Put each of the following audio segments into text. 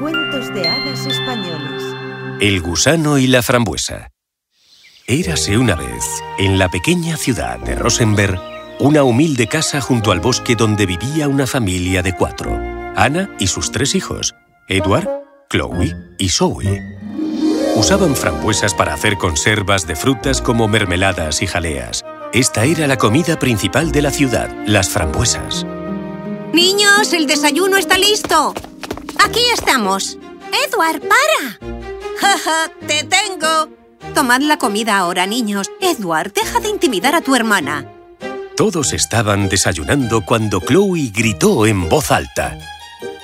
Cuentos de hadas españoles. El gusano y la frambuesa. Érase una vez, en la pequeña ciudad de Rosenberg, una humilde casa junto al bosque donde vivía una familia de cuatro. Ana y sus tres hijos, Edward, Chloe y Zoe. Usaban frambuesas para hacer conservas de frutas como mermeladas y jaleas. Esta era la comida principal de la ciudad, las frambuesas. Niños, el desayuno está listo. Aquí estamos. Edward, para. Jaja, te tengo. Tomad la comida ahora, niños. Edward, deja de intimidar a tu hermana. Todos estaban desayunando cuando Chloe gritó en voz alta.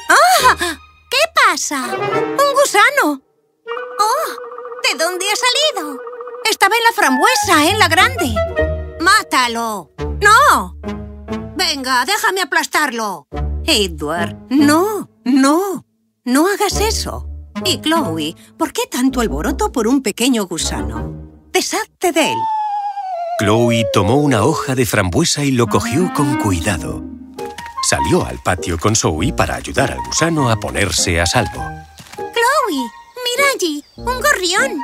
¡Ah! ¿Qué pasa? ¡Un gusano! ¡Oh! ¿De dónde ha salido? Estaba en la frambuesa, en la grande. ¡Mátalo! ¡No! Venga, déjame aplastarlo. Edward, no, no. No hagas eso. Y Chloe, ¿por qué tanto alboroto por un pequeño gusano? Deshazte de él. Chloe tomó una hoja de frambuesa y lo cogió con cuidado. Salió al patio con Zoe para ayudar al gusano a ponerse a salvo. Chloe, mira allí, un gorrión.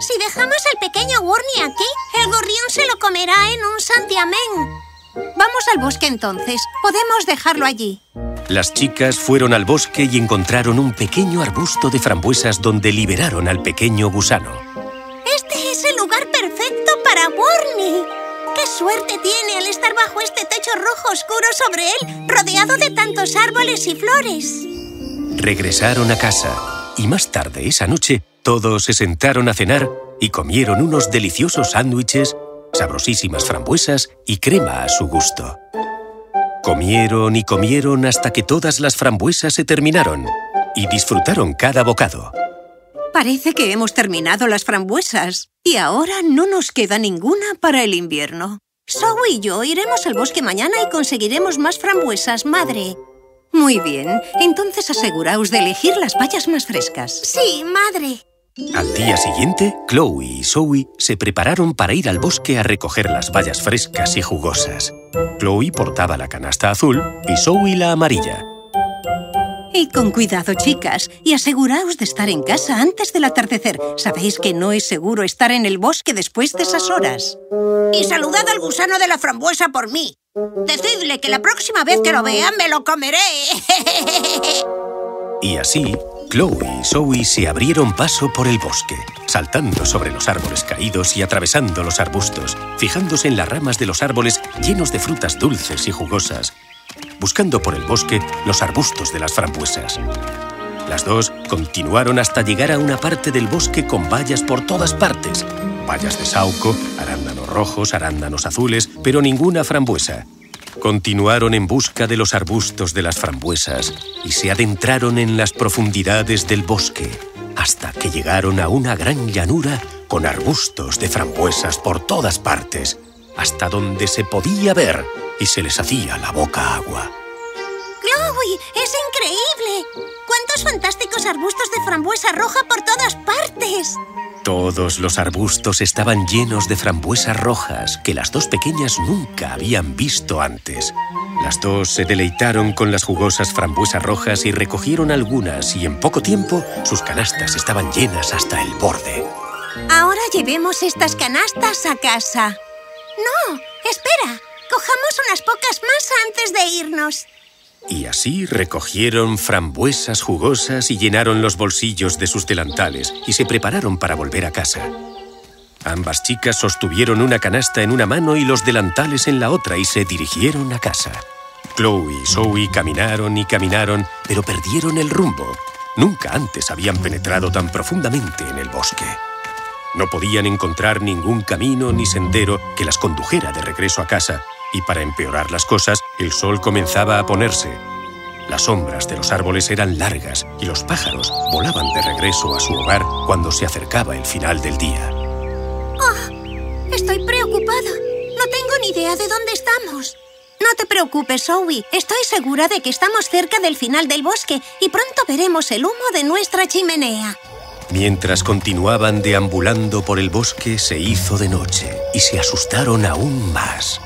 Si dejamos al pequeño Warney aquí, el gorrión se lo comerá en un santiamén. Vamos al bosque entonces. Podemos dejarlo allí. Las chicas fueron al bosque y encontraron un pequeño arbusto de frambuesas donde liberaron al pequeño gusano. Este es el lugar perfecto para Warney. ¡Qué suerte tiene al estar bajo este techo rojo oscuro sobre él, rodeado de tantos árboles y flores! Regresaron a casa y más tarde esa noche todos se sentaron a cenar y comieron unos deliciosos sándwiches, sabrosísimas frambuesas y crema a su gusto. Comieron y comieron hasta que todas las frambuesas se terminaron y disfrutaron cada bocado. Parece que hemos terminado las frambuesas y ahora no nos queda ninguna para el invierno. Zoe y yo iremos al bosque mañana y conseguiremos más frambuesas, madre. Muy bien, entonces aseguraos de elegir las bayas más frescas. Sí, madre. Al día siguiente, Chloe y Zoe se prepararon para ir al bosque a recoger las bayas frescas y jugosas. Chloe portaba la canasta azul y Zoe la amarilla. Y con cuidado, chicas, y aseguraos de estar en casa antes del atardecer. Sabéis que no es seguro estar en el bosque después de esas horas. Y saludad al gusano de la frambuesa por mí. Decidle que la próxima vez que lo vea me lo comeré. Y así, Chloe y Zoe se abrieron paso por el bosque, saltando sobre los árboles caídos y atravesando los arbustos, fijándose en las ramas de los árboles llenos de frutas dulces y jugosas, buscando por el bosque los arbustos de las frambuesas. Las dos continuaron hasta llegar a una parte del bosque con bayas por todas partes. Bayas de sauco, arándanos rojos, arándanos azules, pero ninguna frambuesa. Continuaron en busca de los arbustos de las frambuesas y se adentraron en las profundidades del bosque hasta que llegaron a una gran llanura con arbustos de frambuesas por todas partes, hasta donde se podía ver y se les hacía la boca agua. ¡Chloe! ¡Es increíble! ¡Cuántos fantásticos arbustos de frambuesa roja por todas partes! Todos los arbustos estaban llenos de frambuesas rojas que las dos pequeñas nunca habían visto antes. Las dos se deleitaron con las jugosas frambuesas rojas y recogieron algunas y en poco tiempo sus canastas estaban llenas hasta el borde. Ahora llevemos estas canastas a casa. No, espera. Cojamos unas pocas más antes de irnos. Y así recogieron frambuesas jugosas y llenaron los bolsillos de sus delantales y se prepararon para volver a casa. Ambas chicas sostuvieron una canasta en una mano y los delantales en la otra y se dirigieron a casa. Chloe y Zoe caminaron y caminaron, pero perdieron el rumbo. Nunca antes habían penetrado tan profundamente en el bosque. No podían encontrar ningún camino ni sendero que las condujera de regreso a casa, y para empeorar las cosas, el sol comenzaba a ponerse. Las sombras de los árboles eran largas y los pájaros volaban de regreso a su hogar cuando se acercaba el final del día. Oh, estoy preocupada. No tengo ni idea de dónde estamos. No te preocupes, Zoe. Estoy segura de que estamos cerca del final del bosque y pronto veremos el humo de nuestra chimenea. Mientras continuaban deambulando por el bosque, se hizo de noche y se asustaron aún más.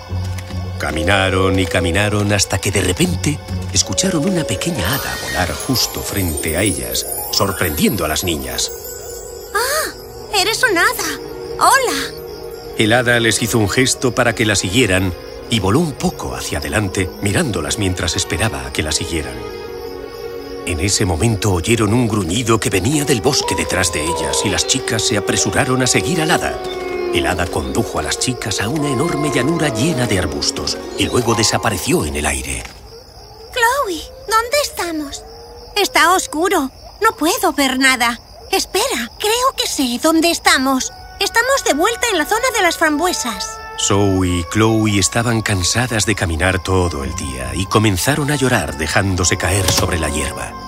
Caminaron y caminaron hasta que de repente escucharon una pequeña hada volar justo frente a ellas, sorprendiendo a las niñas. ¡Ah! ¡Eres un hada! ¡Hola! El hada les hizo un gesto para que la siguieran y voló un poco hacia adelante, mirándolas mientras esperaba a que la siguieran. En ese momento oyeron un gruñido que venía del bosque detrás de ellas y las chicas se apresuraron a seguir al hada. El hada condujo a las chicas a una enorme llanura llena de arbustos y luego desapareció en el aire. Chloe, ¿dónde estamos? Está oscuro. No puedo ver nada. Espera, creo que sé dónde estamos. Estamos de vuelta en la zona de las frambuesas. Zoe y Chloe estaban cansadas de caminar todo el día y comenzaron a llorar dejándose caer sobre la hierba.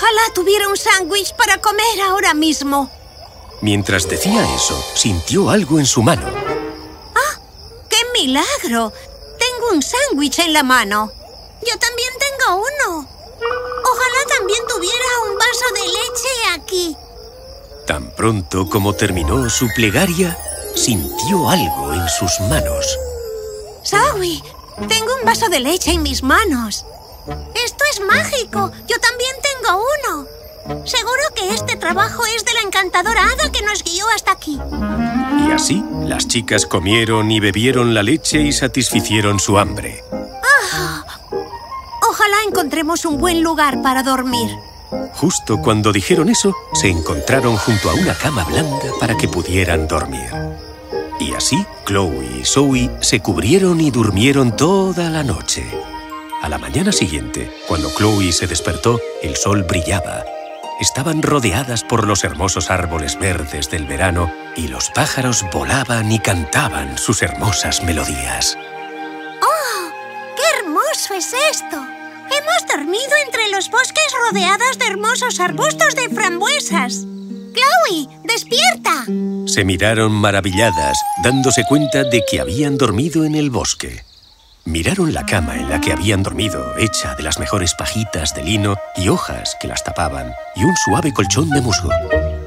Ojalá tuviera un sándwich para comer ahora mismo. Mientras decía eso, sintió algo en su mano. ¡Ah! ¡Qué milagro! Tengo un sándwich en la mano. Yo también tengo uno. Ojalá también tuviera un vaso de leche aquí. Tan pronto como terminó su plegaria, sintió algo en sus manos. Zoe, tengo un vaso de leche en mis manos. Esto es mágico. Yo también tengo uno. Seguro que este trabajo es de la encantadora hada que nos guió hasta aquí. Y así, las chicas comieron y bebieron la leche y satisficieron su hambre. Ojalá encontremos un buen lugar para dormir. Justo cuando dijeron eso, se encontraron junto a una cama blanda para que pudieran dormir. Y así, Chloe y Zoe se cubrieron y durmieron toda la noche. A la mañana siguiente, cuando Chloe se despertó, el sol brillaba. Estaban rodeadas por los hermosos árboles verdes del verano y los pájaros volaban y cantaban sus hermosas melodías. ¡Oh! ¡Qué hermoso es esto! Hemos dormido entre los bosques rodeadas de hermosos arbustos de frambuesas. ¡Chloe, despierta! Se miraron maravilladas, dándose cuenta de que habían dormido en el bosque. Miraron la cama en la que habían dormido, hecha de las mejores pajitas de lino y hojas que las tapaban, y un suave colchón de musgo.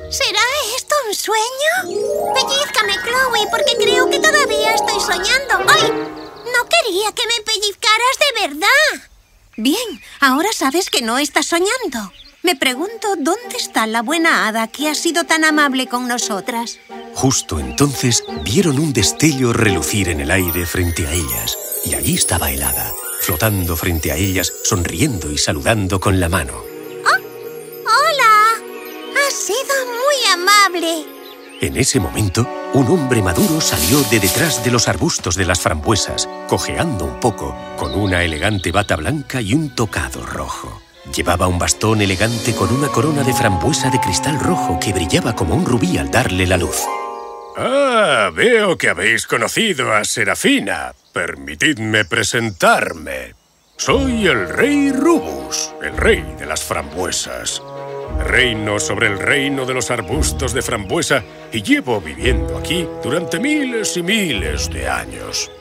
¿Será esto un sueño? Pellizcame, Chloe, porque creo que todavía estoy soñando. ¡Ay! No quería que me pellizcaras de verdad. Bien, ahora sabes que no estás soñando. Me pregunto dónde está la buena hada que ha sido tan amable con nosotras. Justo entonces vieron un destello relucir en el aire frente a ellas, y allí estaba el hada, flotando frente a ellas, sonriendo y saludando con la mano. ¡Hola! Has sido muy amable. En ese momento, un hombre maduro salió de detrás de los arbustos de las frambuesas, cojeando un poco, con una elegante bata blanca y un tocado rojo. Llevaba un bastón elegante con una corona de frambuesa de cristal rojo que brillaba como un rubí al darle la luz. Ah, veo que habéis conocido a Serafina. Permitidme presentarme. Soy el rey Rubus, el rey de las frambuesas. Reino sobre el reino de los arbustos de frambuesa y llevo viviendo aquí durante miles y miles de años.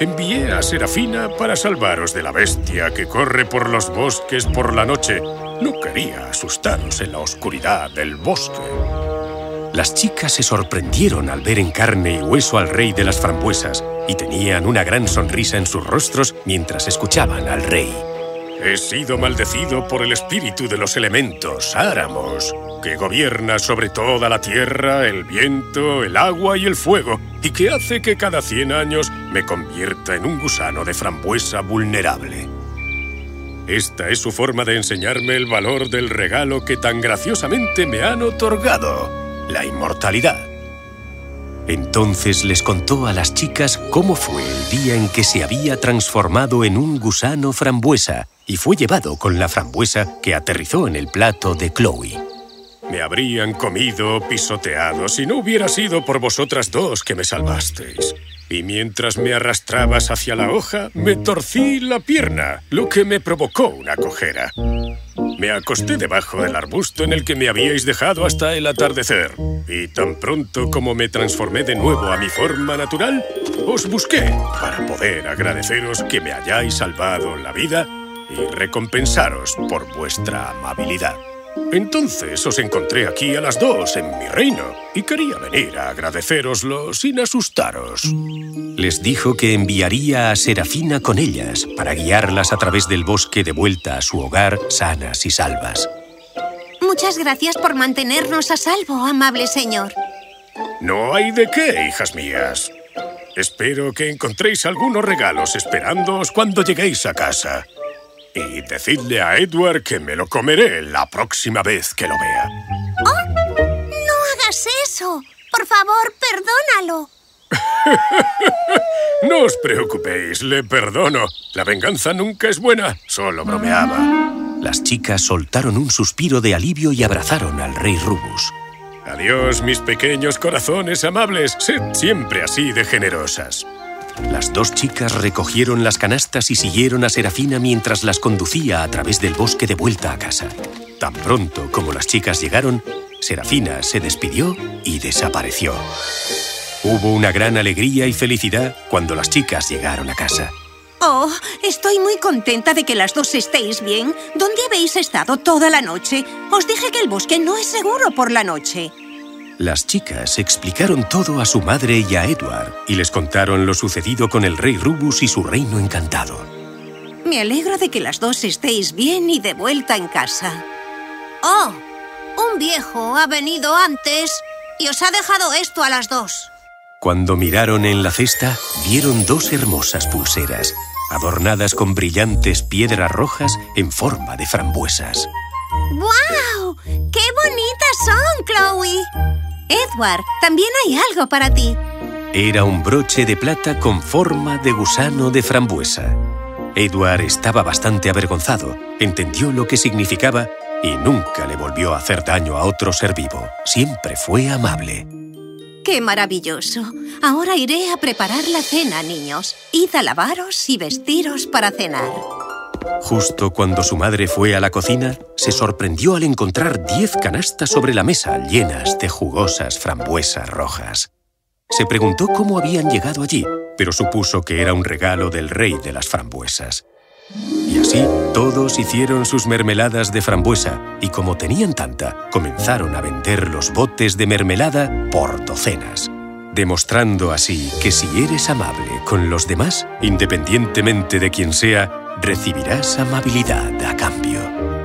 Envié a Serafina para salvaros de la bestia que corre por los bosques por la noche. No quería asustaros en la oscuridad del bosque. Las chicas se sorprendieron al ver en carne y hueso al rey de las frambuesas y tenían una gran sonrisa en sus rostros mientras escuchaban al rey. He sido maldecido por el espíritu de los elementos, Áramos, que gobierna sobre toda la tierra, el viento, el agua y el fuego, y que hace que cada cien años me convierta en un gusano de frambuesa vulnerable. Esta es su forma de enseñarme el valor del regalo que tan graciosamente me han otorgado, la inmortalidad. Entonces les contó a las chicas cómo fue el día en que se había transformado en un gusano frambuesa y fue llevado con la frambuesa que aterrizó en el plato de Chloe. Me habrían comido, pisoteado, si no hubiera sido por vosotras dos que me salvasteis. Y mientras me arrastrabas hacia la hoja, me torcí la pierna, lo que me provocó una cojera. Me acosté debajo del arbusto en el que me habíais dejado hasta el atardecer. Y tan pronto como me transformé de nuevo a mi forma natural, os busqué para poder agradeceros que me hayáis salvado la vida y recompensaros por vuestra amabilidad. Entonces os encontré aquí a las dos en mi reino y quería venir a agradeceroslo sin asustaros. Les dijo que enviaría a Serafina con ellas para guiarlas a través del bosque de vuelta a su hogar sanas y salvas. Muchas gracias por mantenernos a salvo, amable señor. No hay de qué, hijas mías. Espero que encontréis algunos regalos esperándoos cuando lleguéis a casa. Y decidle a Edward que me lo comeré la próxima vez que lo vea. ¡Oh! ¡No hagas eso! Por favor, perdónalo. no os preocupéis, le perdono. La venganza nunca es buena, solo bromeaba. Las chicas soltaron un suspiro de alivio y abrazaron al rey Rubus. Adiós, mis pequeños corazones amables. Sed siempre así de generosas. Las dos chicas recogieron las canastas y siguieron a Serafina mientras las conducía a través del bosque de vuelta a casa. Tan pronto como las chicas llegaron, Serafina se despidió y desapareció. Hubo una gran alegría y felicidad cuando las chicas llegaron a casa. Oh, estoy muy contenta de que las dos estéis bien. ¿Dónde habéis estado toda la noche? Os dije que el bosque no es seguro por la noche. Las chicas explicaron todo a su madre y a Edward y les contaron lo sucedido con el rey Rubus y su reino encantado. Me alegro de que las dos estéis bien y de vuelta en casa. ¡Oh! Un viejo ha venido antes y os ha dejado esto a las dos. Cuando miraron en la cesta, vieron dos hermosas pulseras, adornadas con brillantes piedras rojas en forma de frambuesas. ¡Guau! ¡Qué bonitas son, Chloe! Edward, también hay algo para ti. Era un broche de plata con forma de gusano de frambuesa. Edward estaba bastante avergonzado, entendió lo que significaba y nunca le volvió a hacer daño a otro ser vivo. Siempre fue amable. ¡Qué maravilloso! Ahora iré a preparar la cena, niños. Id a lavaros y vestiros para cenar. Justo cuando su madre fue a la cocina, se sorprendió al encontrar diez canastas sobre la mesa llenas de jugosas frambuesas rojas. Se preguntó cómo habían llegado allí, pero supuso que era un regalo del rey de las frambuesas. Y así, todos hicieron sus mermeladas de frambuesa y como tenían tanta, comenzaron a vender los botes de mermelada por docenas demostrando así que si eres amable con los demás, independientemente de quien sea, recibirás amabilidad a cambio.